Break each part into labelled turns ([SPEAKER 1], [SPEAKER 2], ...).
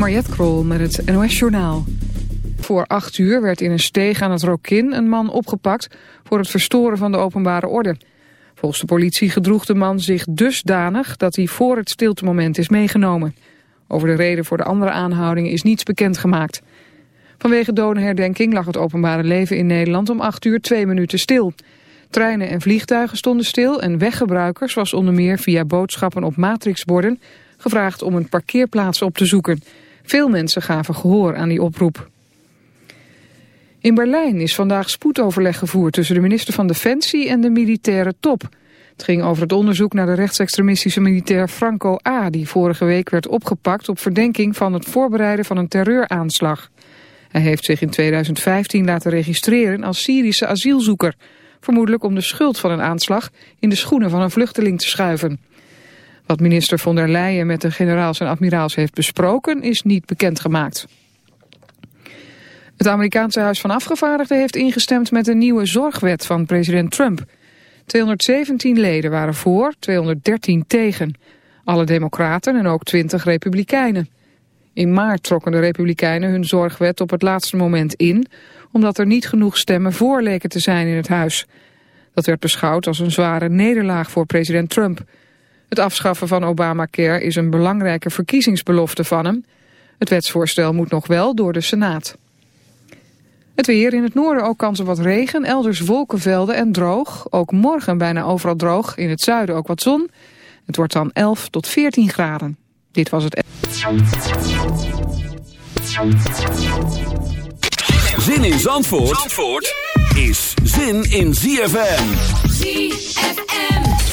[SPEAKER 1] Mariette Krol met het NOS Journaal. Voor acht uur werd in een steeg aan het Rokin een man opgepakt... voor het verstoren van de openbare orde. Volgens de politie gedroeg de man zich dusdanig... dat hij voor het stiltemoment is meegenomen. Over de reden voor de andere aanhoudingen is niets bekendgemaakt. Vanwege dodenherdenking lag het openbare leven in Nederland... om acht uur twee minuten stil... Treinen en vliegtuigen stonden stil en weggebruikers was onder meer via boodschappen op matrixborden gevraagd om een parkeerplaats op te zoeken. Veel mensen gaven gehoor aan die oproep. In Berlijn is vandaag spoedoverleg gevoerd tussen de minister van Defensie en de militaire top. Het ging over het onderzoek naar de rechtsextremistische militair Franco A. die vorige week werd opgepakt op verdenking van het voorbereiden van een terreuraanslag. Hij heeft zich in 2015 laten registreren als Syrische asielzoeker. Vermoedelijk om de schuld van een aanslag in de schoenen van een vluchteling te schuiven. Wat minister von der Leyen met de generaals en admiraals heeft besproken is niet bekendgemaakt. Het Amerikaanse Huis van Afgevaardigden heeft ingestemd met een nieuwe zorgwet van president Trump. 217 leden waren voor, 213 tegen. Alle democraten en ook 20 republikeinen. In maart trokken de republikeinen hun zorgwet op het laatste moment in... omdat er niet genoeg stemmen voor leken te zijn in het huis. Dat werd beschouwd als een zware nederlaag voor president Trump... Het afschaffen van Obamacare is een belangrijke verkiezingsbelofte van hem. Het wetsvoorstel moet nog wel door de Senaat. Het weer in het noorden ook kans op wat regen, elders wolkenvelden en droog. Ook morgen bijna overal droog, in het zuiden ook wat zon. Het wordt dan 11 tot 14 graden. Dit was het...
[SPEAKER 2] Zin in Zandvoort, Zandvoort is zin in ZFM.
[SPEAKER 3] ZFM.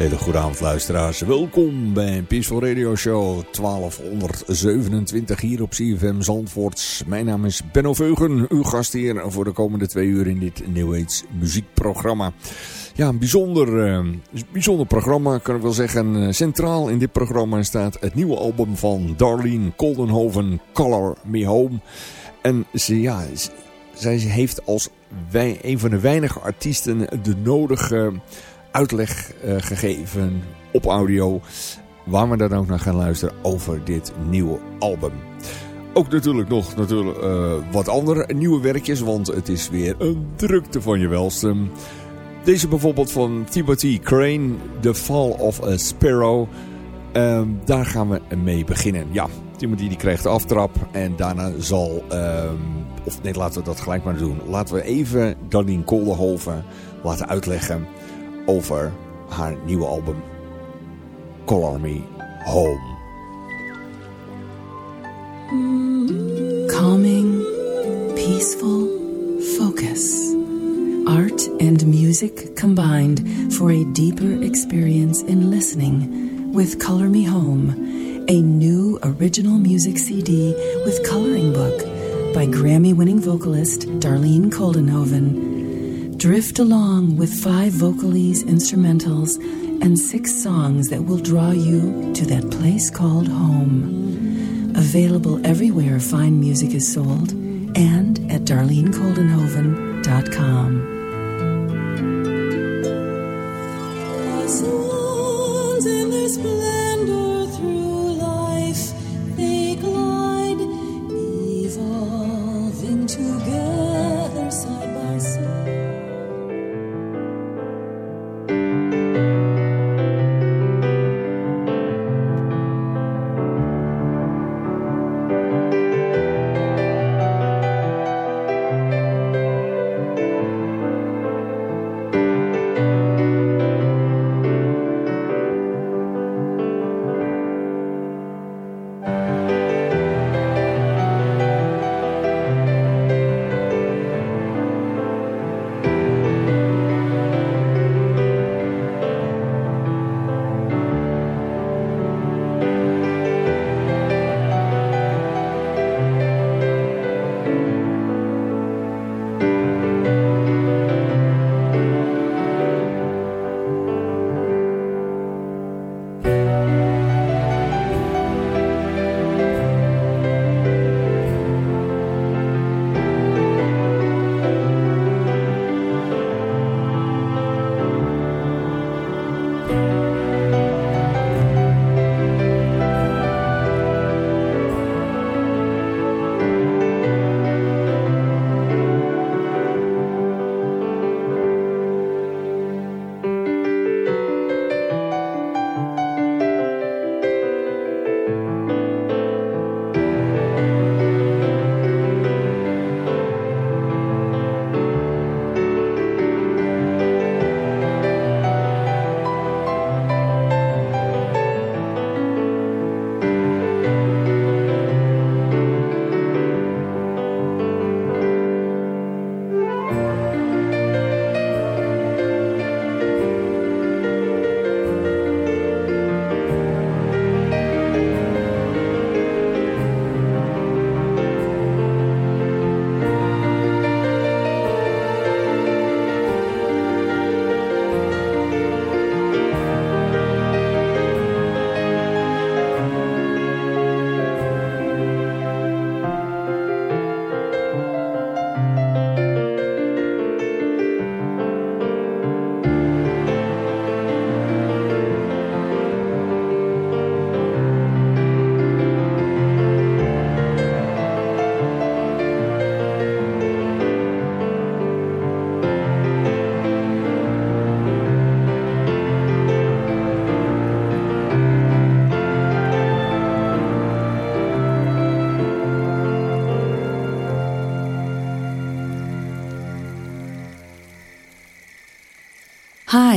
[SPEAKER 4] Hele goede avond luisteraars. Welkom bij Peaceful Radio Show 1227 hier op CFM Zandvoort. Mijn naam is Benno Veugen, uw gastheer voor de komende twee uur in dit New Age muziekprogramma. Ja, een bijzonder, uh, bijzonder programma kan ik wel zeggen. Eh, centraal in dit programma staat het nieuwe album van Darlene Coldenhoven, Color Me Home. En ze, ja, zij heeft als een van de weinige artiesten de nodige uitleg uh, gegeven op audio. Waar we dan ook naar gaan luisteren over dit nieuwe album. Ook natuurlijk nog natuurlijk, uh, wat andere nieuwe werkjes, want het is weer een drukte van je welste. Deze bijvoorbeeld van Timothy Crane, The Fall of a Sparrow. Uh, daar gaan we mee beginnen. Ja, Timothy die krijgt de aftrap en daarna zal... of nee, laten we dat gelijk maar doen. Laten we even Darlene Kolderhoven laten uitleggen over haar nieuwe album Color Me Home.
[SPEAKER 5] Calming, peaceful, focus. Art and music combined for a deeper experience in listening with Color Me Home, a new original music CD with coloring book by Grammy-winning vocalist Darlene Koldenhoven Drift along with five vocalese instrumentals and six songs that will draw you to that place called home. Available everywhere fine music is sold and at darlenekoldenhoven.com.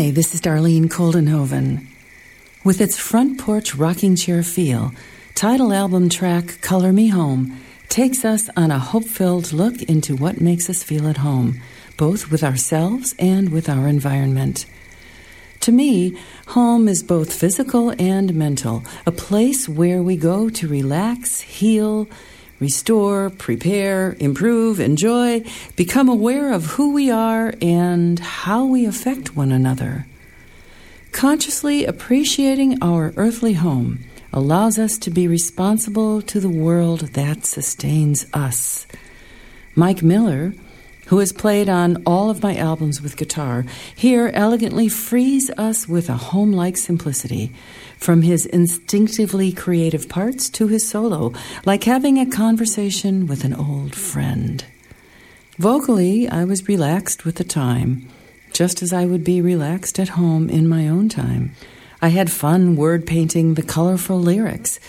[SPEAKER 5] Hi, this is Darlene Koldenhoven. With its front porch rocking chair feel, title album track Color Me Home takes us on a hope filled look into what makes us feel at home, both with ourselves and with our environment. To me, home is both physical and mental, a place where we go to relax, heal, restore, prepare, improve, enjoy, become aware of who we are and how we affect one another. Consciously appreciating our earthly home allows us to be responsible to the world that sustains us. Mike Miller, who has played on all of my albums with guitar, here elegantly frees us with a home like simplicity from his instinctively creative parts to his solo, like having a conversation with an old friend. Vocally, I was relaxed with the time, just as I would be relaxed at home in my own time. I had fun word painting the colorful lyrics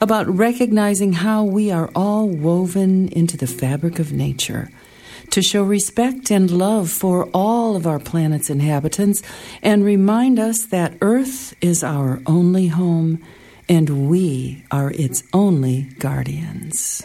[SPEAKER 5] about recognizing how we are all woven into the fabric of nature to show respect and love for all of our planet's inhabitants and remind us that Earth is our only home and we are its only guardians.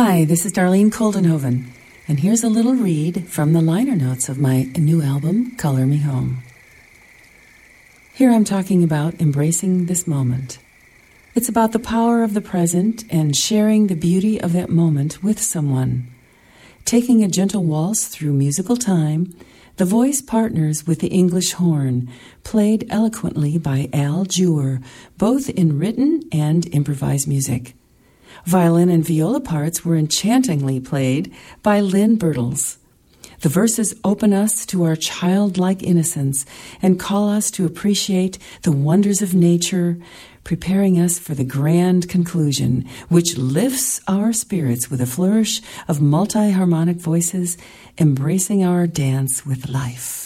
[SPEAKER 5] Hi, this is Darlene Koldenhoven, and here's a little read from the liner notes of my new album, Color Me Home. Here I'm talking about embracing this moment. It's about the power of the present and sharing the beauty of that moment with someone. Taking a gentle waltz through musical time, the voice partners with the English horn, played eloquently by Al Jewer, both in written and improvised music. Violin and viola parts were enchantingly played by Lynn Bertels. The verses open us to our childlike innocence and call us to appreciate the wonders of nature, preparing us for the grand conclusion, which lifts our spirits with a flourish of multi harmonic voices, embracing our dance with life.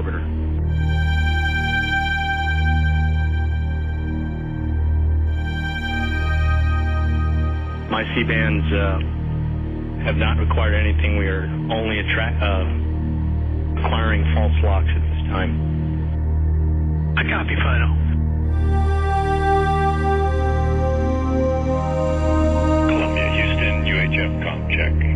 [SPEAKER 6] orbiter. My C bands uh, have not required anything. We are only uh, acquiring false locks at this time.
[SPEAKER 7] I copy, Fido.
[SPEAKER 8] Columbia, Houston, UHF comp check.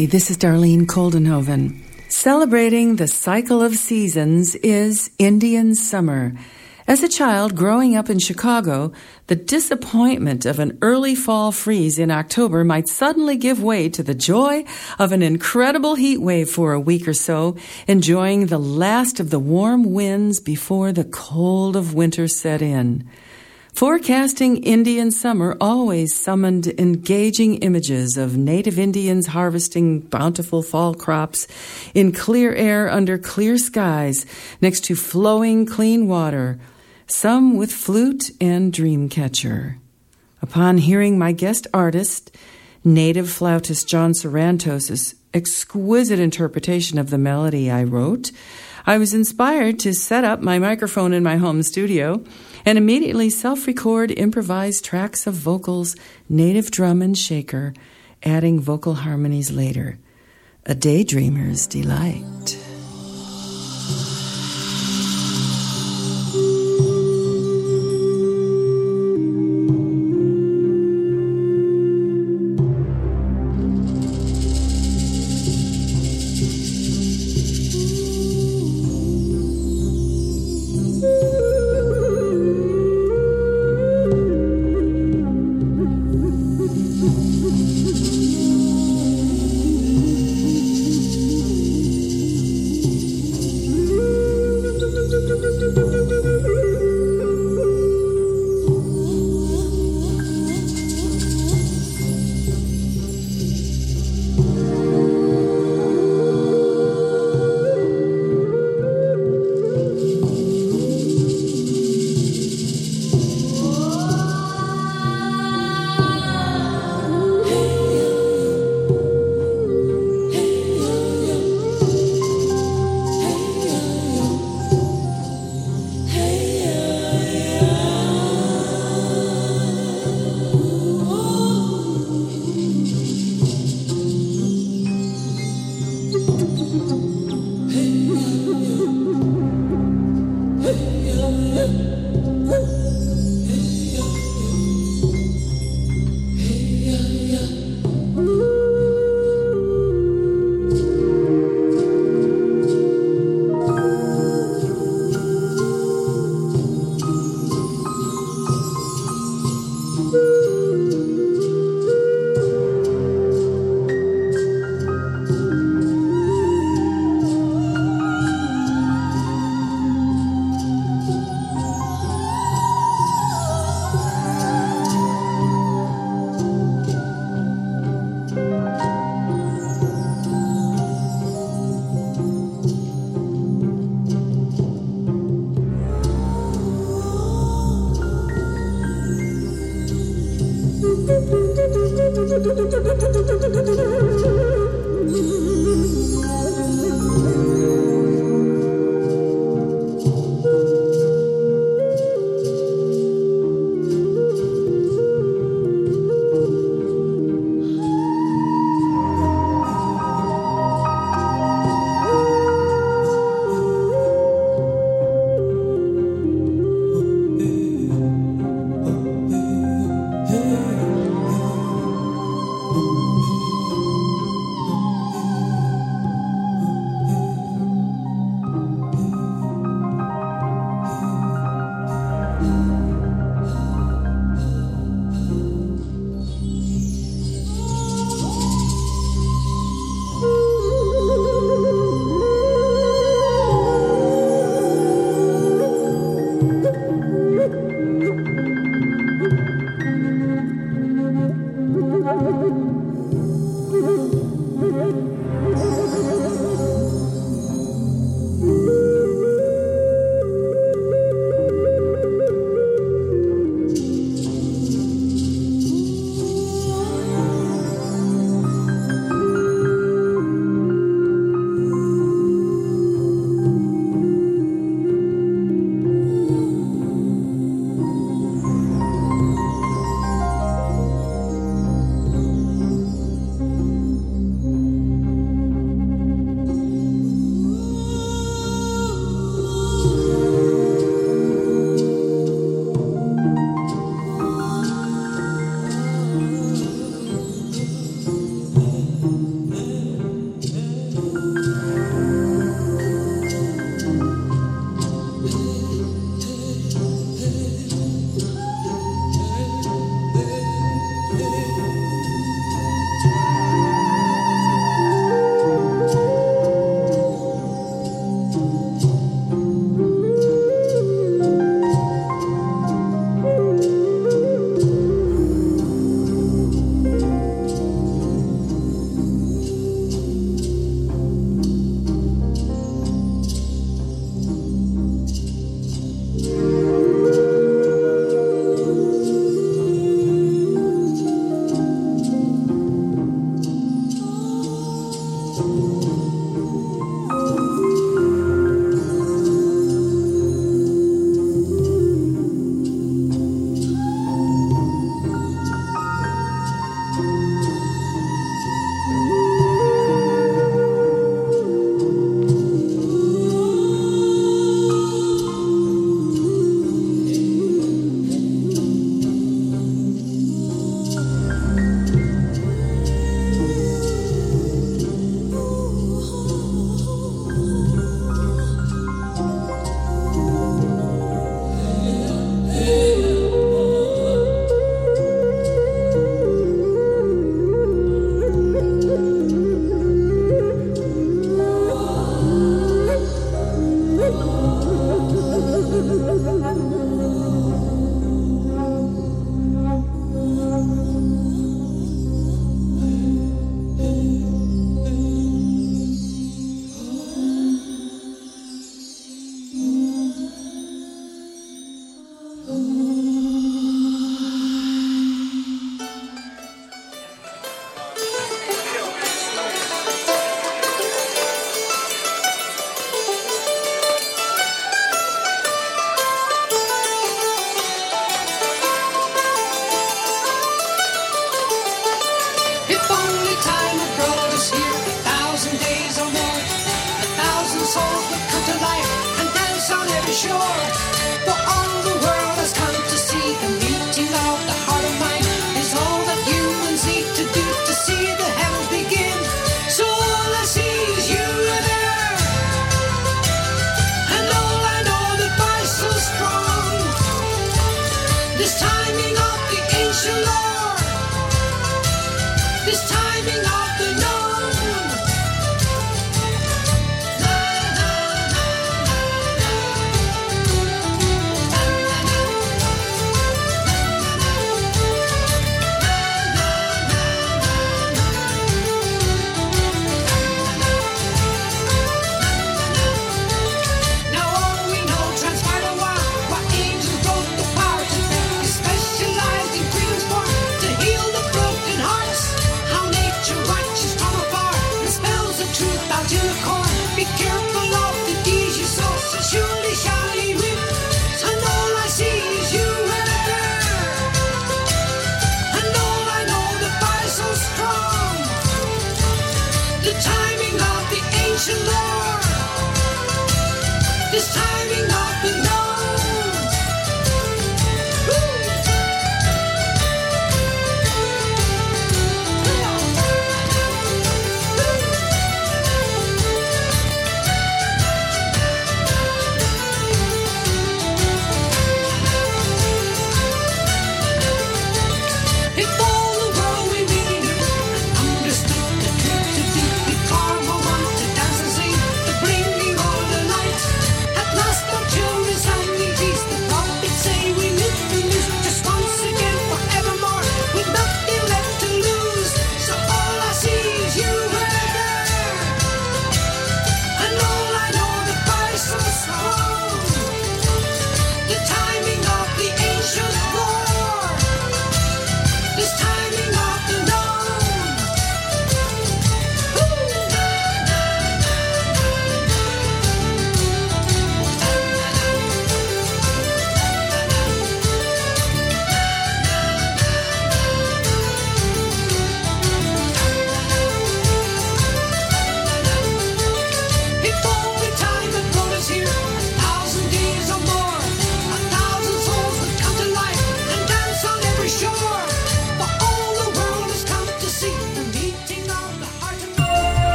[SPEAKER 5] Hi, this is Darlene Koldenhoven. Celebrating the cycle of seasons is Indian summer. As a child growing up in Chicago, the disappointment of an early fall freeze in October might suddenly give way to the joy of an incredible heat wave for a week or so, enjoying the last of the warm winds before the cold of winter set in. Forecasting Indian summer always summoned engaging images of native Indians harvesting bountiful fall crops in clear air under clear skies next to flowing clean water, some with flute and dream catcher. Upon hearing my guest artist, native flautist John Sarantos's exquisite interpretation of the melody I wrote, I was inspired to set up my microphone in my home studio and immediately self record improvised tracks of vocals, native drum and shaker, adding vocal harmonies later. A daydreamer's delight.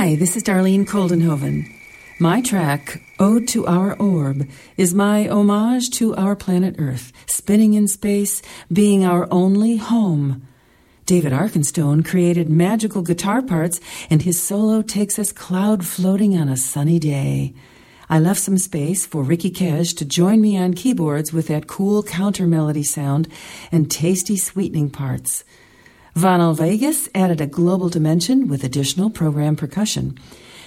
[SPEAKER 5] Hi, this is Darlene Koldenhoven. My track, Ode to Our Orb, is my homage to our planet Earth, spinning in space, being our only home. David Arkenstone created magical guitar parts, and his solo takes us cloud floating on a sunny day. I left some space for Ricky Kej to join me on keyboards with that cool counter melody sound and tasty sweetening parts. Vanil Veigas added a global dimension with additional program percussion.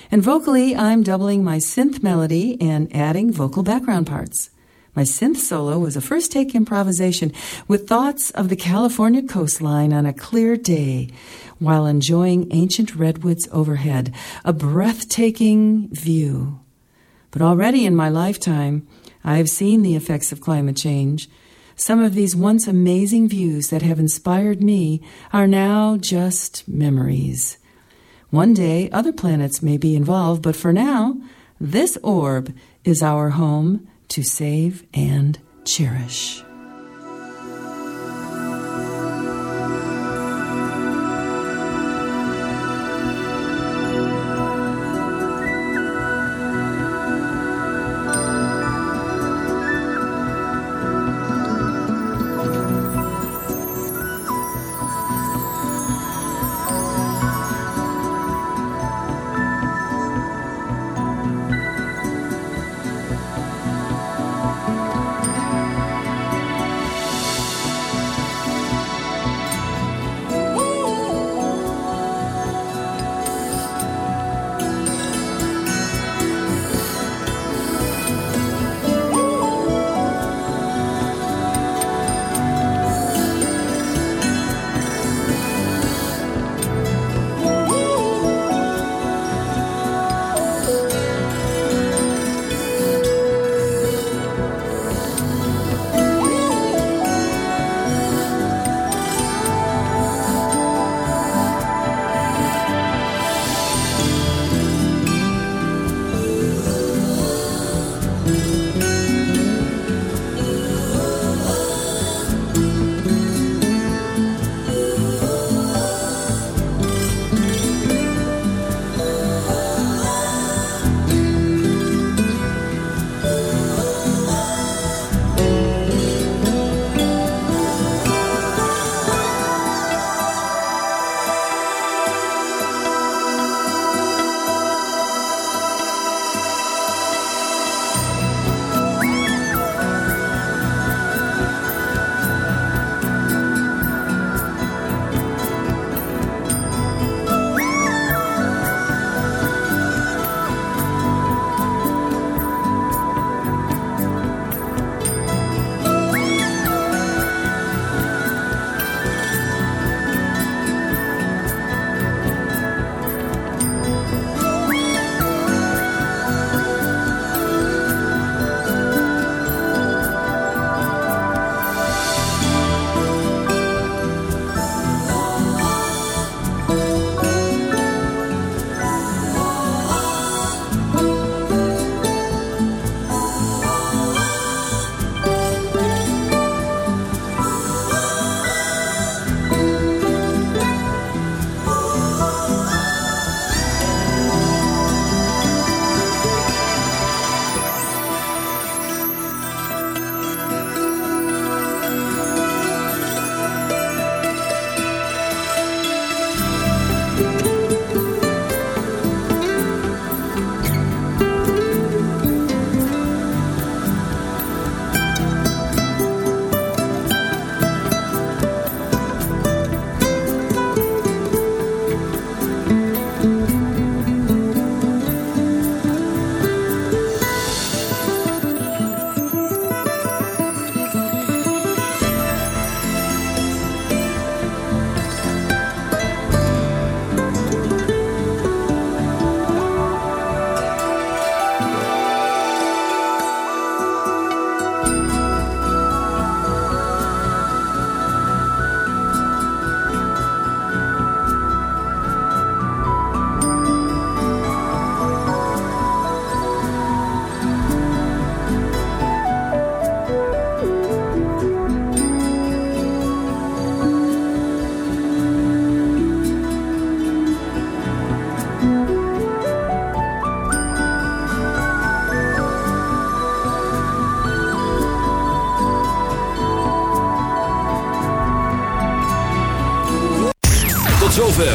[SPEAKER 5] And vocally, I'm doubling my synth melody and adding vocal background parts. My synth solo was a first take improvisation with thoughts of the California coastline on a clear day while enjoying ancient redwoods overhead, a breathtaking view. But already in my lifetime, I have seen the effects of climate change. Some of these once amazing views that have inspired me are now just memories. One day, other planets may be involved, but for now, this orb is our home to save and cherish.